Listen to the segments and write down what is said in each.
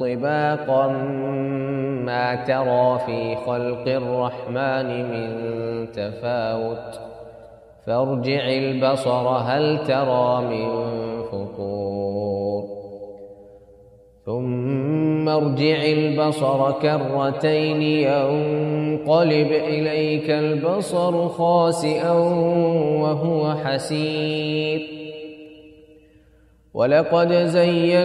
طباقا ما ترى في خلق الرحمن من تفاوت. فارجع البصر هل ترى من فطور. ثم ارجع البصر كرتين ينقلب إليك البصر خاسئا وهو حسير. ولقد زينا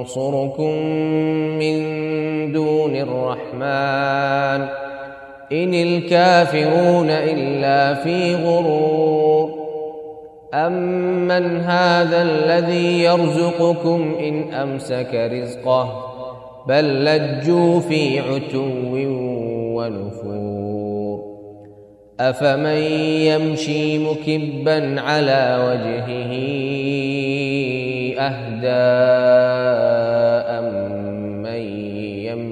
ينصركم من دون الرحمن إن الكافرون إلا في غرور أمن هذا الذي يرزقكم إن أمسك رزقه بل لجوا في عتو ونفور أفمن يمشي مكبا على وجهه من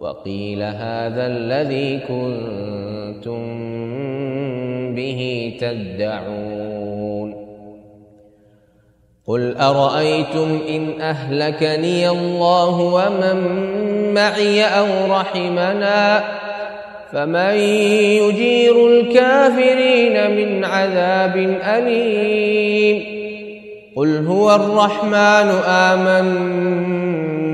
وقيل هذا الذي كنتم به تدعون. قل أرأيتم إن أهلكني الله ومن معي أو رحمنا فمن يجير الكافرين من عذاب أليم. قل هو الرحمن آمنا.